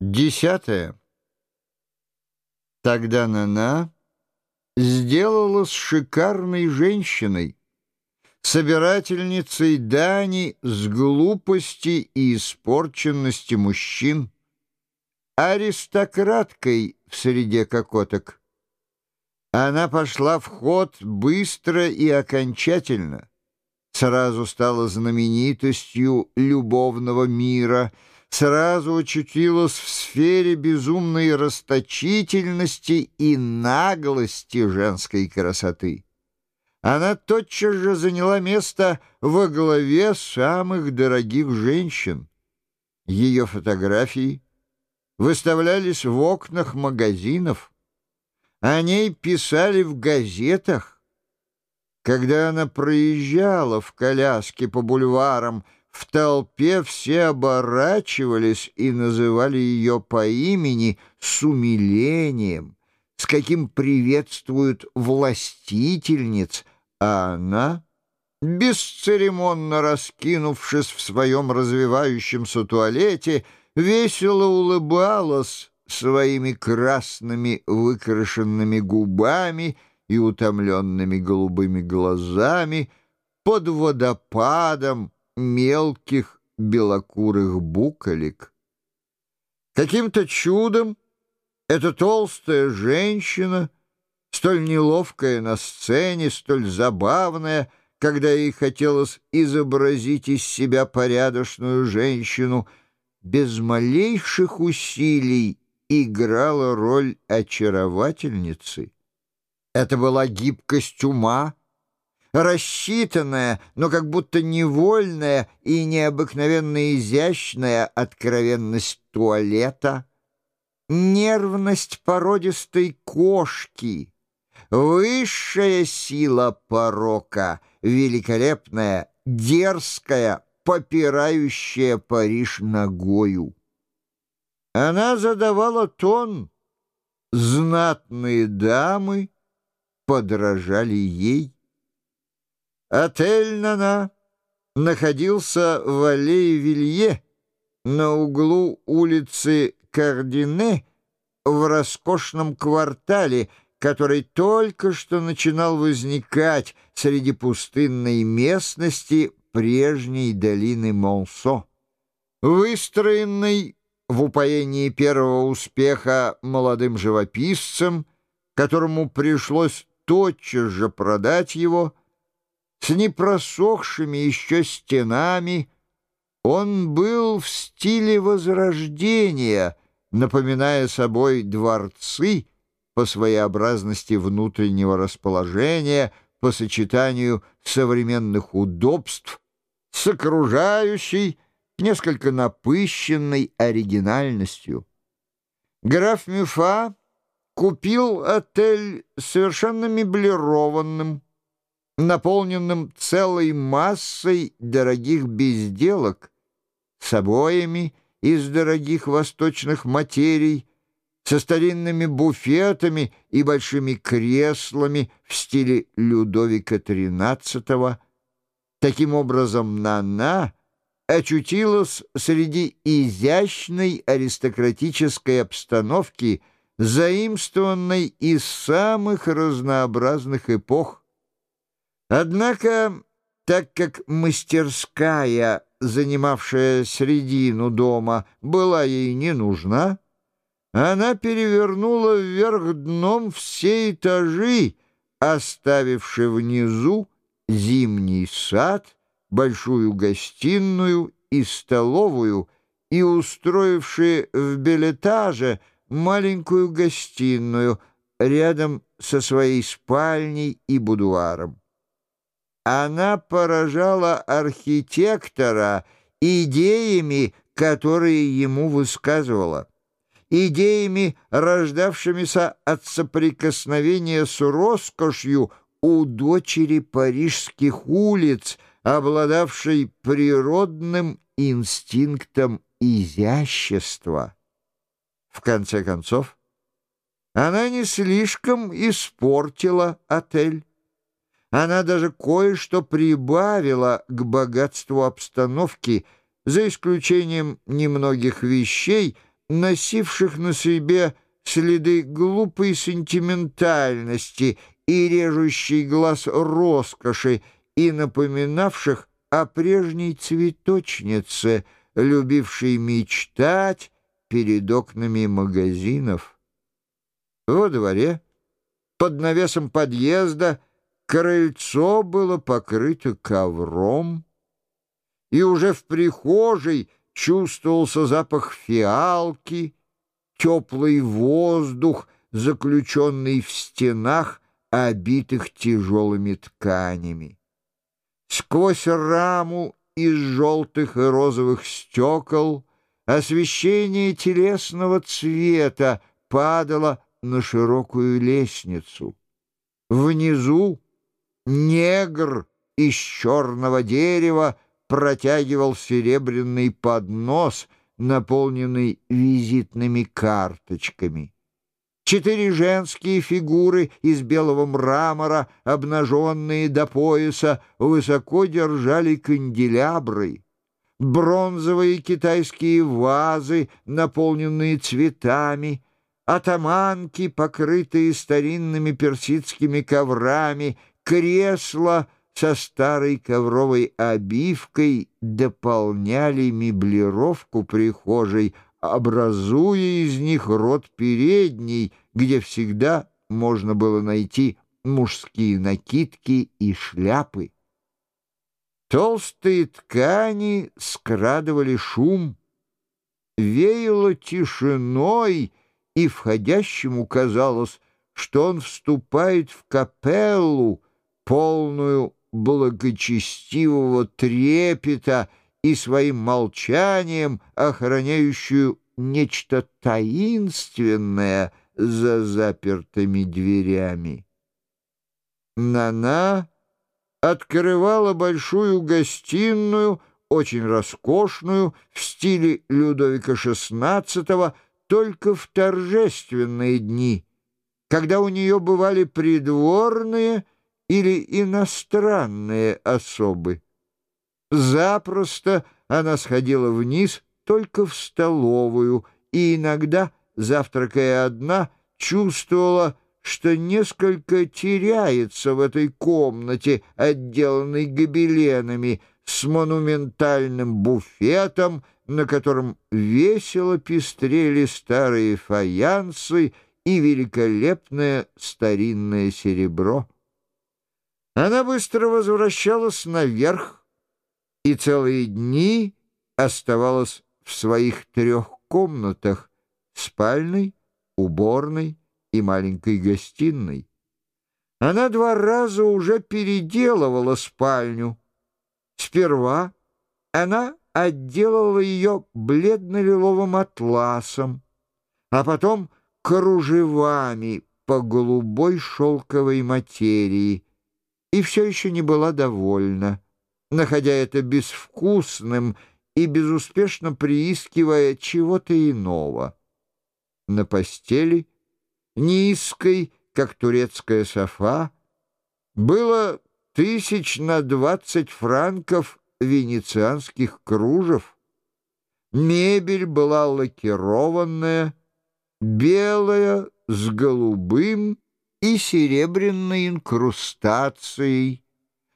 Десятое. Тогда Нана сделалась шикарной женщиной, собирательницей дани с глупости и испорченности мужчин, аристократкой в среде кокоток. Она пошла в ход быстро и окончательно, сразу стала знаменитостью любовного мира — сразу очутилась в сфере безумной расточительности и наглости женской красоты. Она тотчас же заняла место во главе самых дорогих женщин. Ее фотографии выставлялись в окнах магазинов, о ней писали в газетах. Когда она проезжала в коляске по бульварам, в толпе все оборачивались и называли ее по имени с умилением, с каким приветствуют властительниц, а она, бесцеремонно раскинувшись в своем развивающемся туалете, весело улыбалась своими красными выкрашенными губами и утомленными голубыми глазами под водопадом, мелких белокурых буколек. Каким-то чудом эта толстая женщина, столь неловкая на сцене, столь забавная, когда ей хотелось изобразить из себя порядочную женщину, без малейших усилий играла роль очаровательницы. Это была гибкость ума, рассчитанная, но как будто невольная и необыкновенно изящная откровенность туалета, нервность породистой кошки, высшая сила порока, великолепная, дерзкая, попирающая Париж ногою. Она задавала тон, знатные дамы подражали ей. Отель «Нана» находился в аллее Вилье на углу улицы Кардине в роскошном квартале, который только что начинал возникать среди пустынной местности прежней долины Монсо. Выстроенный в упоении первого успеха молодым живописцем, которому пришлось тотчас же продать его, с непросохшими еще стенами. Он был в стиле Возрождения, напоминая собой дворцы по своеобразности внутреннего расположения, по сочетанию современных удобств с окружающей, несколько напыщенной оригинальностью. Граф Мюфа купил отель совершенно меблированным, наполненным целой массой дорогих безделок, с обоями из дорогих восточных материй, со старинными буфетами и большими креслами в стиле Людовика XIII. Таким образом, Нана очутилась среди изящной аристократической обстановки, заимствованной из самых разнообразных эпох, Однако, так как мастерская, занимавшая середину дома, была ей не нужна, она перевернула вверх дном все этажи, оставивши внизу зимний сад, большую гостиную и столовую, и устроивши в билетаже маленькую гостиную рядом со своей спальней и будуаром. Она поражала архитектора идеями, которые ему высказывала, идеями, рождавшимися от соприкосновения с роскошью у дочери парижских улиц, обладавшей природным инстинктом изящества. В конце концов, она не слишком испортила отель. Она даже кое-что прибавила к богатству обстановки, за исключением немногих вещей, носивших на себе следы глупой сентиментальности и режущий глаз роскоши, и напоминавших о прежней цветочнице, любившей мечтать перед окнами магазинов. Во дворе, под навесом подъезда, крыльцо было покрыто ковром, и уже в прихожей чувствовался запах фиалки, теплый воздух, заключенный в стенах, обитых тяжелыми тканями. Сквозь раму из желтых и розовых стекол освещение телесного цвета падало на широкую лестницу. Внизу негр из черного дерева протягивал серебряный поднос, наполненный визитными карточками. Четыре женские фигуры из белого мрамора, обнаженные до пояса, высоко держали канделябры. Бронзовые китайские вазы, наполненные цветами, атаманки, покрытые старинными персидскими коврами, кресла со старой ковровой обивкой дополняли меблировку прихожей, образуя из них рот передний, где всегда можно было найти мужские накидки и шляпы. Толстые ткани скрадывали шум, веяло тишиной, и входящему казалось, что он вступает в капеллу, полную благочестивого трепета и своим молчанием охраняющую нечто таинственное за запертыми дверями. Нана открывала большую гостиную, очень роскошную, в стиле Людовика XVI, только в торжественные дни, когда у нее бывали придворные или иностранные особы. Запросто она сходила вниз только в столовую и иногда, завтракая одна, чувствовала, что несколько теряется в этой комнате, отделанной гобеленами, с монументальным буфетом, на котором весело пестрели старые фаянсы и великолепное старинное серебро. Она быстро возвращалась наверх и целые дни оставалась в своих трех комнатах — спальной, уборной и маленькой гостиной. Она два раза уже переделывала спальню. Сперва она отделала ее бледно-лиловым атласом, а потом кружевами по голубой шелковой материи, и все еще не была довольна, находя это безвкусным и безуспешно приискивая чего-то иного. На постели, низкой, как турецкая софа, было тысяч на двадцать франков венецианских кружев. Мебель была лакированная, белая, с голубым и серебряной инкрустацией.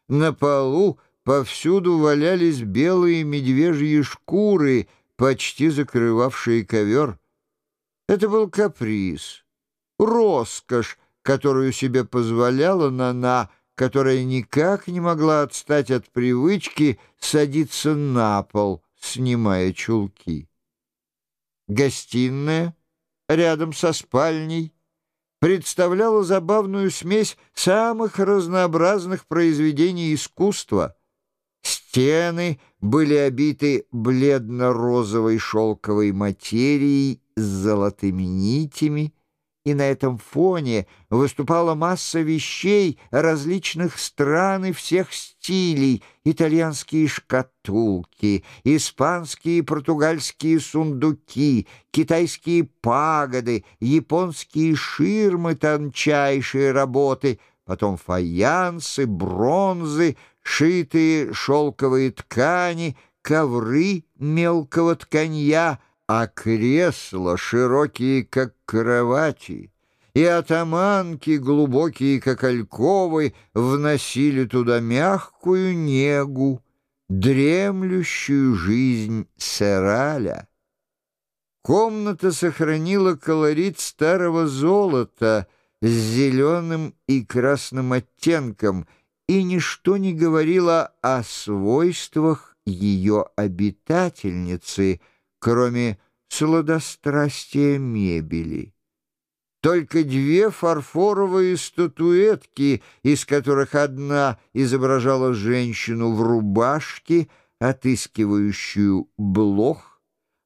На полу повсюду валялись белые медвежьи шкуры, почти закрывавшие ковер. Это был каприз, роскошь, которую себе позволяла Нана, которая никак не могла отстать от привычки садиться на пол, снимая чулки. Гостиная рядом со спальней представляла забавную смесь самых разнообразных произведений искусства. Стены были обиты бледно-розовой шелковой материей с золотыми нитями, и на этом фоне выступала масса вещей различных стран и всех стилей, итальянские шкатулки, испанские и португальские сундуки, китайские пагоды, японские ширмы тончайшие работы, потом фаянсы, бронзы, шитые шелковые ткани, ковры мелкого тканья — а кресла широкие, как кровати, и атаманки, глубокие, как альковы, вносили туда мягкую негу, дремлющую жизнь Сераля. Комната сохранила колорит старого золота с зеленым и красным оттенком, и ничто не говорило о свойствах ее обитательницы, кроме сладострастия мебели. Только две фарфоровые статуэтки, из которых одна изображала женщину в рубашке, отыскивающую блох,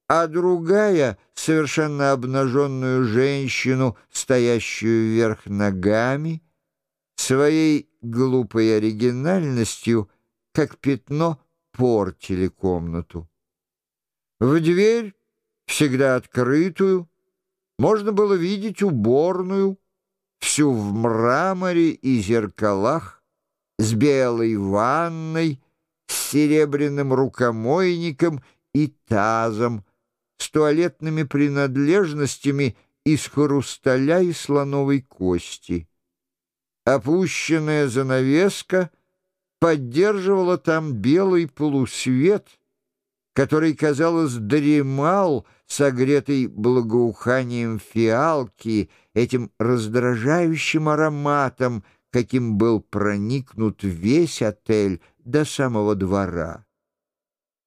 а другая — совершенно обнаженную женщину, стоящую вверх ногами, своей глупой оригинальностью, как пятно, портили комнату. В дверь, всегда открытую, можно было видеть уборную, всю в мраморе и зеркалах, с белой ванной, с серебряным рукомойником и тазом, с туалетными принадлежностями из хрусталя и слоновой кости. Опущенная занавеска поддерживала там белый полусвет, который, казалось, дремал, согретый благоуханием фиалки, этим раздражающим ароматом, каким был проникнут весь отель до самого двора.